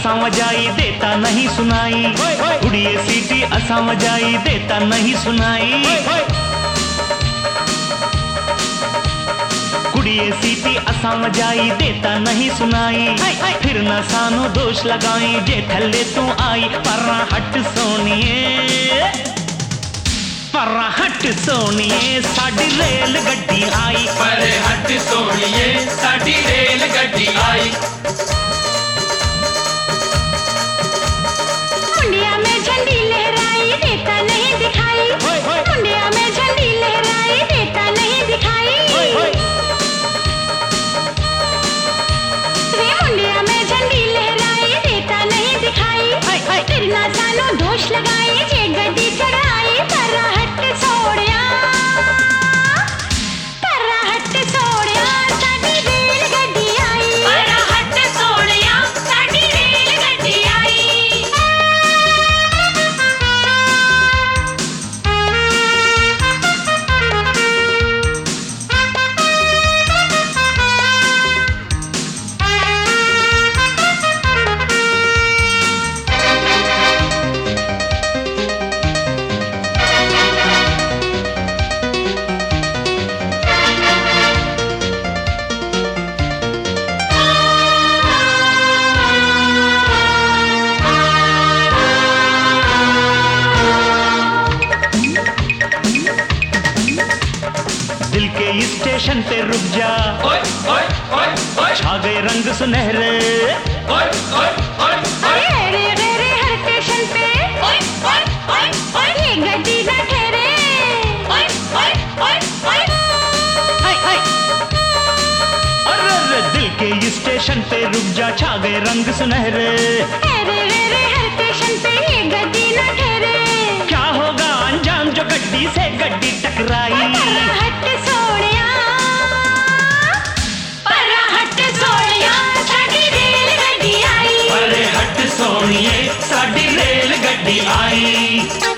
असा देता नहीं सुनाई। कुड़िए सीटी असा देता नहीं सुनाई। कुड़िए सीटी असा देता नहीं सुनाई। फिर न सानू दोष लगाई जे थल्ले तू आई पर हट सोनिए। पर हट सोनिए साडी रेल गड्डी आई। पर हट सोनिए साडी रेल गड्डी आई। स्टेशन पे रुक जा। ओए ओए ओए ओए। छा गए रंग सुनहरे। ओए ओए ओए अरे रे रे रे हर स्टेशन पे। ओए ओए ओए ओए। ये गड्डी ना ठहरे ओए ओए ओए ओए। हाय हाय। अरे रे दिल के स्टेशन पे रुक जा छा गए रंग सुनहरे। अरे रे रे हर स्टेशन पे ये गड्डी ना ठहरे क्या होगा अंजाम जो गड्डी से गड्डी टकराई? रेल गड्डी आई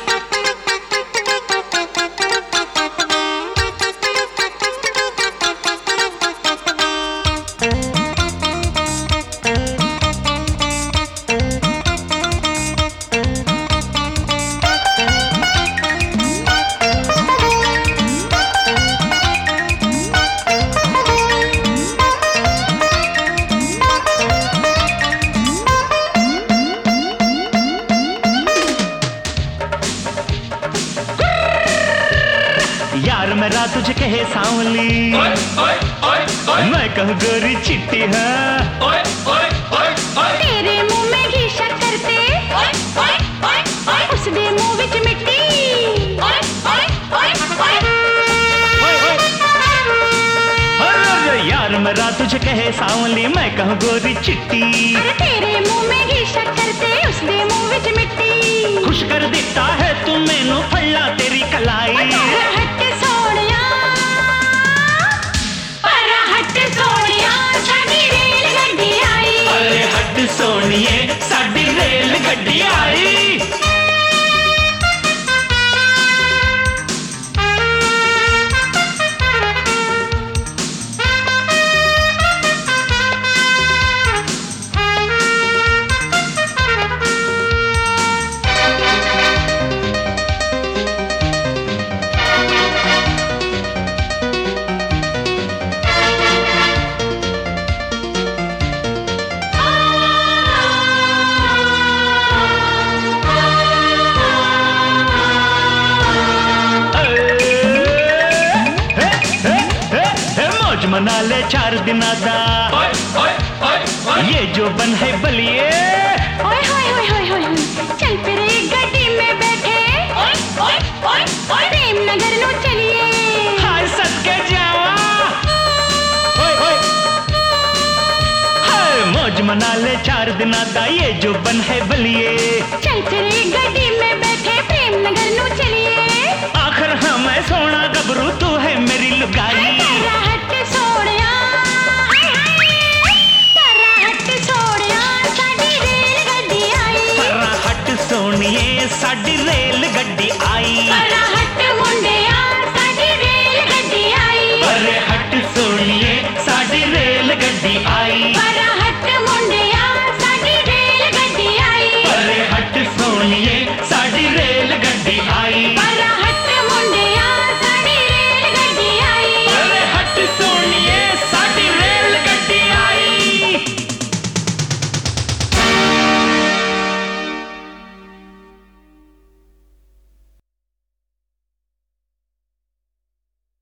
यार मेरा तुझे कहे सांवली। मैं कहूँ गोरी चिट्टी है। मेरा तुझे कहे सांवली मैं कहूँ गोरी चिट्टी। अरे तेरे मुँह में घी शक्कर ते उस दे मुँह विच मिट्टी। खुश कर देता है तू मैनू फल्ला हट सोनिए साडी रेल गड्डी मना ले चार दिना दा ओए ओए ओए ओए ये जो बन है बलिए। ओए होए होए होए होए चल फिर गड्डी में बैठे। ओए ओए ओए ओए प्रेम नगर नो चलिए हाय सदके जावा ओए, ओए। हाय मौज मना ले चार दिना दा ये जो बन है बलिए। चल फिर साड़ी रेल गड्डी आई।